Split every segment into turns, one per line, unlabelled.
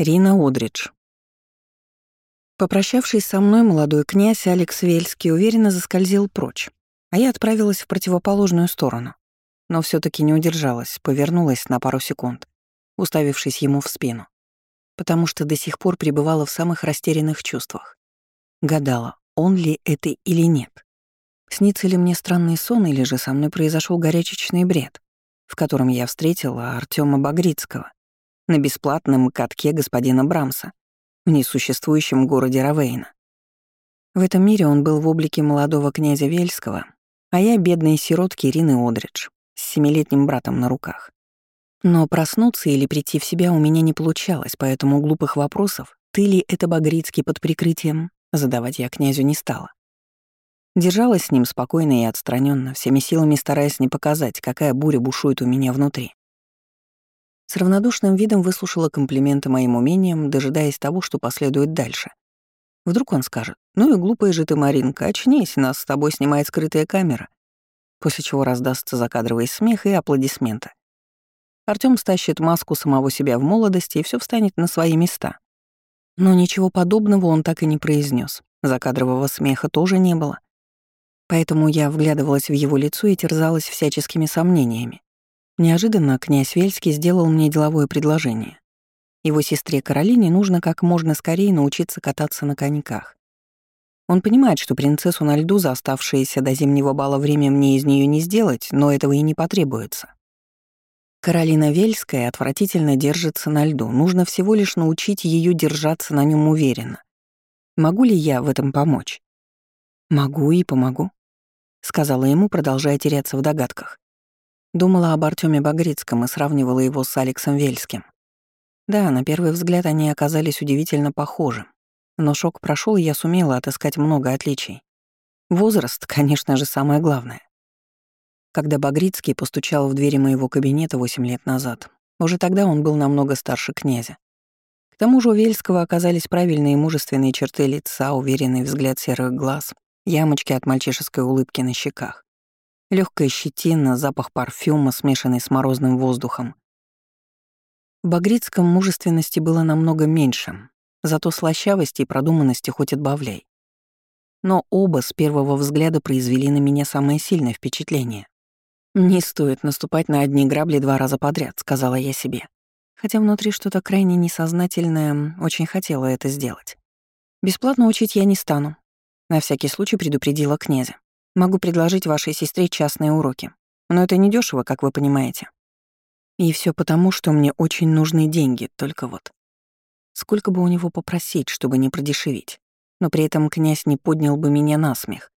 Рина Удридж. Попрощавшись со мной, молодой князь Алекс Вельский уверенно заскользил прочь, а я отправилась в противоположную сторону. Но все таки не удержалась, повернулась на пару секунд, уставившись ему в спину, потому что до сих пор пребывала в самых растерянных чувствах. Гадала, он ли это или нет. Снится ли мне странный сон, или же со мной произошел горячечный бред, в котором я встретила Артема Багрицкого, на бесплатном катке господина Брамса в несуществующем городе Равейна. В этом мире он был в облике молодого князя Вельского, а я — бедной сиротки Ирины Одридж с семилетним братом на руках. Но проснуться или прийти в себя у меня не получалось, поэтому глупых вопросов «ты ли это Багрицкий под прикрытием?» задавать я князю не стала. Держалась с ним спокойно и отстраненно, всеми силами стараясь не показать, какая буря бушует у меня внутри. С равнодушным видом выслушала комплименты моим умениям, дожидаясь того, что последует дальше. Вдруг он скажет, «Ну и глупая же ты, Маринка, очнись, нас с тобой снимает скрытая камера», после чего раздастся закадровый смех и аплодисменты. Артём стащит маску самого себя в молодости, и все встанет на свои места. Но ничего подобного он так и не произнес. Закадрового смеха тоже не было. Поэтому я вглядывалась в его лицо и терзалась всяческими сомнениями. Неожиданно князь Вельский сделал мне деловое предложение. Его сестре Каролине нужно как можно скорее научиться кататься на коньках. Он понимает, что принцессу на льду за оставшееся до зимнего бала время мне из нее не сделать, но этого и не потребуется. Каролина Вельская отвратительно держится на льду, нужно всего лишь научить ее держаться на нем уверенно. Могу ли я в этом помочь? Могу и помогу, сказала ему, продолжая теряться в догадках. Думала об Артёме Багрицком и сравнивала его с Алексом Вельским. Да, на первый взгляд они оказались удивительно похожи. Но шок прошел, и я сумела отыскать много отличий. Возраст, конечно же, самое главное. Когда Багрицкий постучал в двери моего кабинета 8 лет назад, уже тогда он был намного старше князя. К тому же у Вельского оказались правильные мужественные черты лица, уверенный взгляд серых глаз, ямочки от мальчишеской улыбки на щеках. Легкая щетина, запах парфюма, смешанный с морозным воздухом. В Багрицком мужественности было намного меньше, зато слащавости и продуманности хоть отбавляй. Но оба с первого взгляда произвели на меня самое сильное впечатление. «Не стоит наступать на одни грабли два раза подряд», — сказала я себе. Хотя внутри что-то крайне несознательное очень хотела это сделать. Бесплатно учить я не стану. На всякий случай предупредила князя. Могу предложить вашей сестре частные уроки. Но это недешево, как вы понимаете. И все потому, что мне очень нужны деньги, только вот. Сколько бы у него попросить, чтобы не продешевить, но при этом князь не поднял бы меня на смех.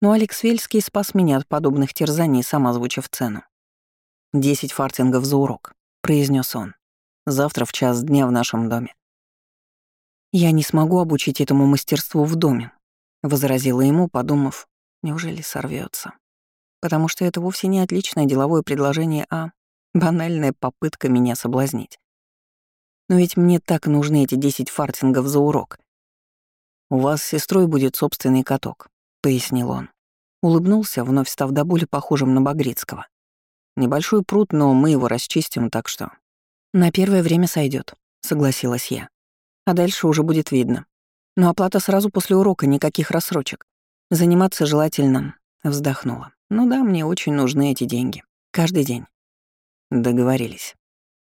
Но Алекс Вельский спас меня от подобных терзаний, сам озвучив цену. «Десять фартингов за урок», — произнес он. «Завтра в час дня в нашем доме». «Я не смогу обучить этому мастерству в доме», — возразила ему, подумав, Неужели сорвется? Потому что это вовсе не отличное деловое предложение, а банальная попытка меня соблазнить. Но ведь мне так нужны эти 10 фартингов за урок. «У вас с сестрой будет собственный каток», — пояснил он. Улыбнулся, вновь став до боли похожим на Багрицкого. «Небольшой пруд, но мы его расчистим, так что...» «На первое время сойдет, согласилась я. «А дальше уже будет видно. Но оплата сразу после урока, никаких рассрочек. Заниматься желательно, вздохнула. Ну да, мне очень нужны эти деньги. Каждый день. Договорились.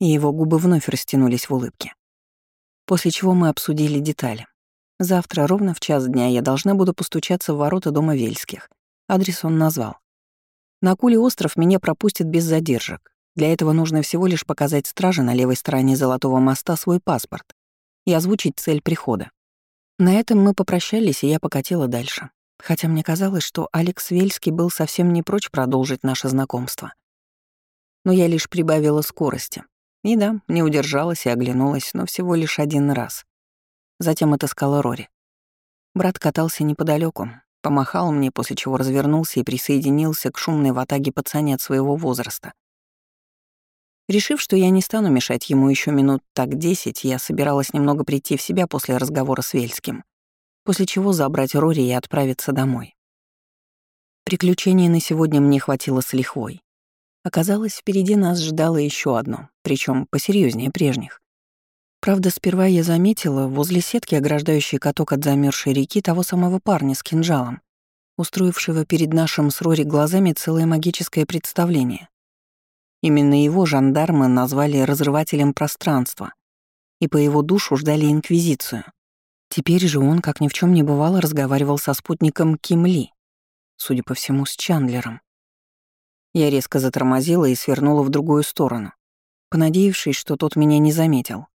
И его губы вновь растянулись в улыбке. После чего мы обсудили детали. Завтра ровно в час дня я должна буду постучаться в ворота дома Вельских. Адрес он назвал. На Куле остров меня пропустят без задержек. Для этого нужно всего лишь показать страже на левой стороне Золотого моста свой паспорт и озвучить цель прихода. На этом мы попрощались, и я покатила дальше хотя мне казалось, что Алекс Вельский был совсем не прочь продолжить наше знакомство. Но я лишь прибавила скорости. И да, не удержалась и оглянулась, но всего лишь один раз. Затем отыскала Рори. Брат катался неподалеку, помахал мне, после чего развернулся и присоединился к шумной ватаге пацанят своего возраста. Решив, что я не стану мешать ему еще минут так десять, я собиралась немного прийти в себя после разговора с Вельским после чего забрать Рори и отправиться домой. Приключений на сегодня мне хватило с лихвой. Оказалось, впереди нас ждало еще одно, причем посерьезнее прежних. Правда, сперва я заметила возле сетки, ограждающей каток от замерзшей реки, того самого парня с кинжалом, устроившего перед нашим с Рори глазами целое магическое представление. Именно его жандармы назвали разрывателем пространства, и по его душу ждали Инквизицию. Теперь же он, как ни в чем не бывало, разговаривал со спутником Ким Ли, судя по всему, с Чандлером. Я резко затормозила и свернула в другую сторону, понадеявшись, что тот меня не заметил.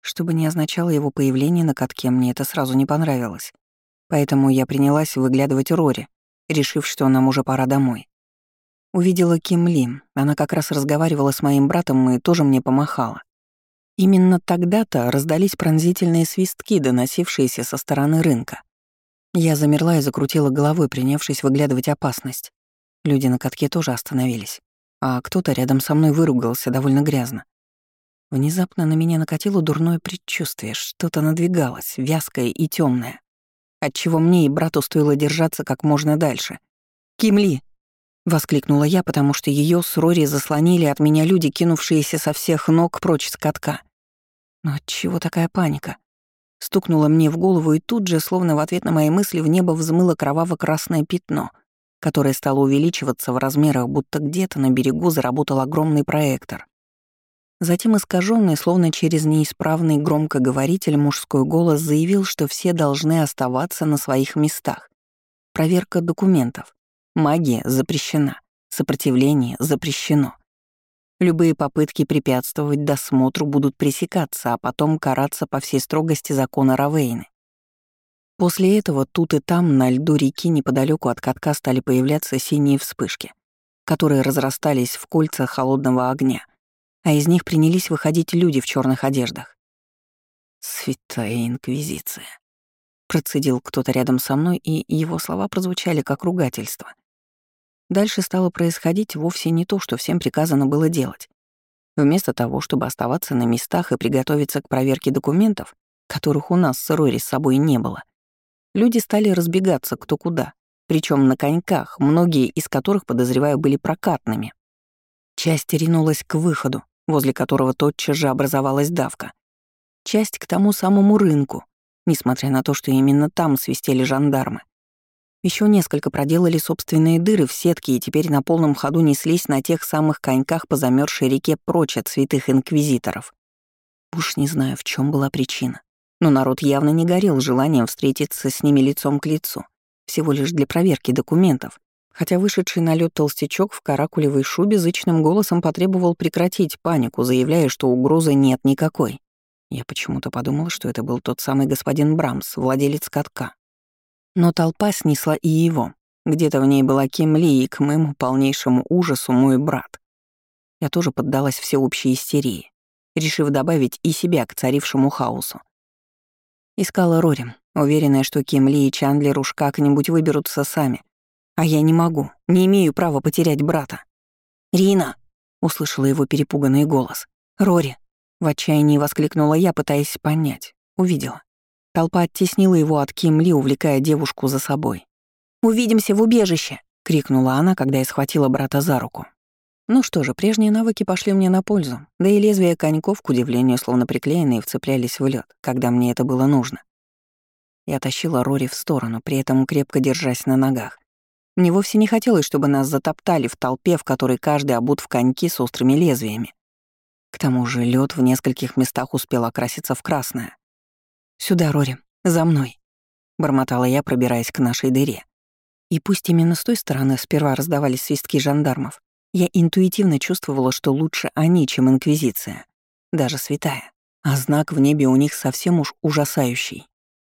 Что бы ни означало его появление на катке, мне это сразу не понравилось. Поэтому я принялась выглядывать Рори, решив, что нам уже пора домой. Увидела Ким Ли, она как раз разговаривала с моим братом и тоже мне помахала. Именно тогда-то раздались пронзительные свистки, доносившиеся со стороны рынка. Я замерла и закрутила головой, принявшись выглядывать опасность. Люди на катке тоже остановились, а кто-то рядом со мной выругался довольно грязно. Внезапно на меня накатило дурное предчувствие, что-то надвигалось, вязкое и темное, отчего мне и брату стоило держаться как можно дальше. «Кимли!» — воскликнула я, потому что ее с Рори заслонили от меня люди, кинувшиеся со всех ног прочь с катка. Но отчего такая паника? Стукнула мне в голову, и тут же, словно в ответ на мои мысли, в небо взмыло кроваво-красное пятно, которое стало увеличиваться в размерах, будто где-то на берегу заработал огромный проектор. Затем искаженный, словно через неисправный громкоговоритель, мужской голос заявил, что все должны оставаться на своих местах. Проверка документов. Магия запрещена. Сопротивление запрещено. Любые попытки препятствовать досмотру будут пресекаться, а потом караться по всей строгости закона Равейны. После этого тут и там на льду реки неподалеку от катка стали появляться синие вспышки, которые разрастались в кольца холодного огня, а из них принялись выходить люди в черных одеждах. «Святая Инквизиция», — процедил кто-то рядом со мной, и его слова прозвучали как ругательство. Дальше стало происходить вовсе не то, что всем приказано было делать. Вместо того, чтобы оставаться на местах и приготовиться к проверке документов, которых у нас с Рори с собой не было, люди стали разбегаться кто куда, причем на коньках, многие из которых, подозреваю, были прокатными. Часть ринулась к выходу, возле которого тотчас же образовалась давка. Часть к тому самому рынку, несмотря на то, что именно там свистели жандармы. Еще несколько проделали собственные дыры в сетке и теперь на полном ходу неслись на тех самых коньках по замерзшей реке прочь от святых инквизиторов. Уж не знаю, в чем была причина. Но народ явно не горел желанием встретиться с ними лицом к лицу, всего лишь для проверки документов, хотя вышедший на лед толстячок в каракулевой шубе зычным голосом потребовал прекратить панику, заявляя, что угрозы нет никакой. Я почему-то подумал, что это был тот самый господин Брамс, владелец катка, но толпа снесла и его. Где-то в ней была Кимли, и к моему полнейшему ужасу мой брат. Я тоже поддалась всеобщей истерии, решив добавить и себя к царившему хаосу. Искала Рори, уверенная, что Кимли и Чандлер уж как-нибудь выберутся сами. А я не могу, не имею права потерять брата. «Рина!» — услышала его перепуганный голос. «Рори!» — в отчаянии воскликнула я, пытаясь понять. Увидела. Толпа оттеснила его от Кимли, увлекая девушку за собой. «Увидимся в убежище!» — крикнула она, когда я схватила брата за руку. Ну что же, прежние навыки пошли мне на пользу, да и лезвия коньков, к удивлению, словно приклеенные, вцеплялись в лед, когда мне это было нужно. Я тащила Рори в сторону, при этом крепко держась на ногах. Мне вовсе не хотелось, чтобы нас затоптали в толпе, в которой каждый обут в коньки с острыми лезвиями. К тому же лед в нескольких местах успел окраситься в красное. «Сюда, Рори, за мной», — бормотала я, пробираясь к нашей дыре. И пусть именно с той стороны сперва раздавались свистки жандармов, я интуитивно чувствовала, что лучше они, чем Инквизиция, даже святая, а знак в небе у них совсем уж ужасающий.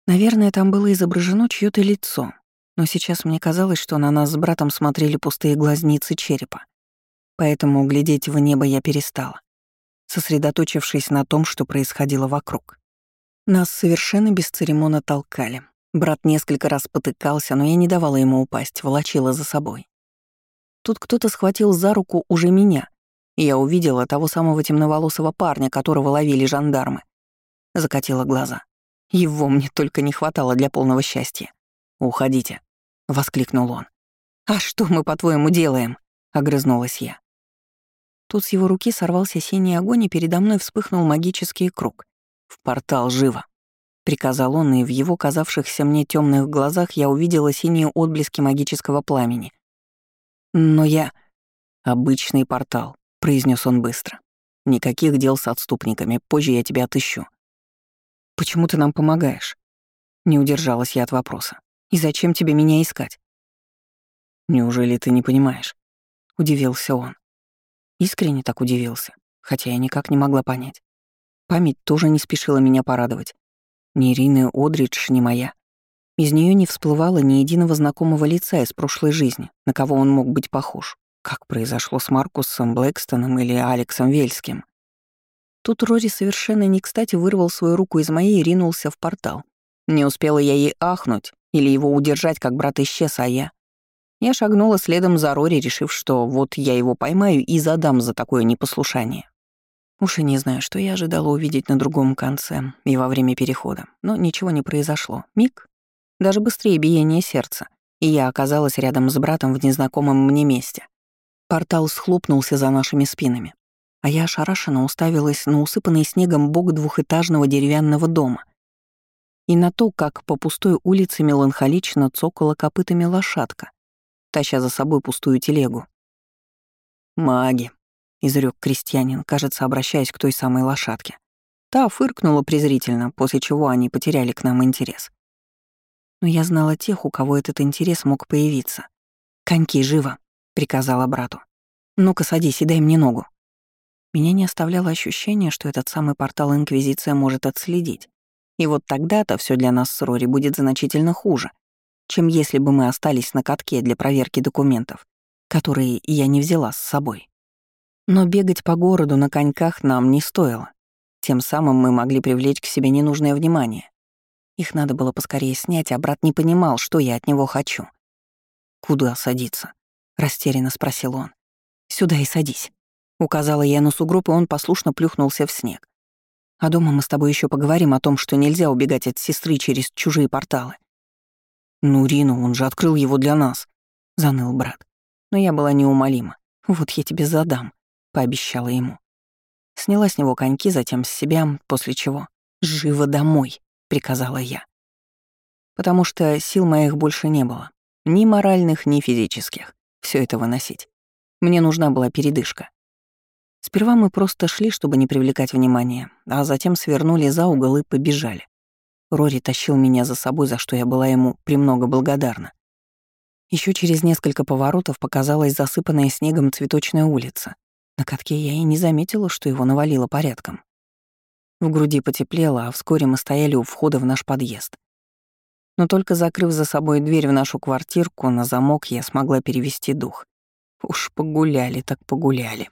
Наверное, там было изображено чьё то лицо, но сейчас мне казалось, что на нас с братом смотрели пустые глазницы черепа. Поэтому глядеть в небо я перестала, сосредоточившись на том, что происходило вокруг. Нас совершенно бесцеремонно толкали. Брат несколько раз потыкался, но я не давала ему упасть, волочила за собой. Тут кто-то схватил за руку уже меня, и я увидела того самого темноволосого парня, которого ловили жандармы. Закатила глаза. Его мне только не хватало для полного счастья. «Уходите», — воскликнул он. «А что мы, по-твоему, делаем?» — огрызнулась я. Тут с его руки сорвался синий огонь, и передо мной вспыхнул магический круг, «В портал живо!» — приказал он, и в его казавшихся мне темных глазах я увидела синие отблески магического пламени. «Но я...» «Обычный портал», — произнес он быстро. «Никаких дел с отступниками, позже я тебя отыщу». «Почему ты нам помогаешь?» Не удержалась я от вопроса. «И зачем тебе меня искать?» «Неужели ты не понимаешь?» — удивился он. Искренне так удивился, хотя я никак не могла понять. Память тоже не спешила меня порадовать. Ни Ирины Одридж, ни моя. Из нее не всплывало ни единого знакомого лица из прошлой жизни, на кого он мог быть похож, как произошло с Маркусом Блэкстоном или Алексом Вельским. Тут Рори совершенно не кстати вырвал свою руку из моей и ринулся в портал. Не успела я ей ахнуть или его удержать, как брат исчез, а я... Я шагнула следом за Рори, решив, что вот я его поймаю и задам за такое непослушание. Уж и не знаю, что я ожидала увидеть на другом конце и во время перехода, но ничего не произошло. Миг, даже быстрее биение сердца, и я оказалась рядом с братом в незнакомом мне месте. Портал схлопнулся за нашими спинами, а я ошарашенно уставилась на усыпанный снегом бок двухэтажного деревянного дома и на то, как по пустой улице меланхолично цокала копытами лошадка, таща за собой пустую телегу. «Маги», — изрек крестьянин, кажется, обращаясь к той самой лошадке. Та фыркнула презрительно, после чего они потеряли к нам интерес. Но я знала тех, у кого этот интерес мог появиться. «Коньки, живо!» — приказала брату. «Ну-ка, садись и дай мне ногу». Меня не оставляло ощущение, что этот самый портал Инквизиция может отследить. И вот тогда-то все для нас с Рори будет значительно хуже, чем если бы мы остались на катке для проверки документов, которые я не взяла с собой. Но бегать по городу на коньках нам не стоило. Тем самым мы могли привлечь к себе ненужное внимание. Их надо было поскорее снять, а брат не понимал, что я от него хочу. «Куда садиться?» — растерянно спросил он. «Сюда и садись», — указала я на сугроб, и он послушно плюхнулся в снег. «А дома мы с тобой еще поговорим о том, что нельзя убегать от сестры через чужие порталы. «Ну, Рину, он же открыл его для нас», — заныл брат. Но я была неумолима. «Вот я тебе задам», — пообещала ему. Сняла с него коньки, затем с себя, после чего «Живо домой», — приказала я. Потому что сил моих больше не было. Ни моральных, ни физических. Все это выносить. Мне нужна была передышка. Сперва мы просто шли, чтобы не привлекать внимания, а затем свернули за угол и побежали. Рори тащил меня за собой, за что я была ему премного благодарна. Еще через несколько поворотов показалась засыпанная снегом цветочная улица. На катке я и не заметила, что его навалило порядком. В груди потеплело, а вскоре мы стояли у входа в наш подъезд. Но только закрыв за собой дверь в нашу квартирку на замок, я смогла перевести дух. Уж погуляли так погуляли.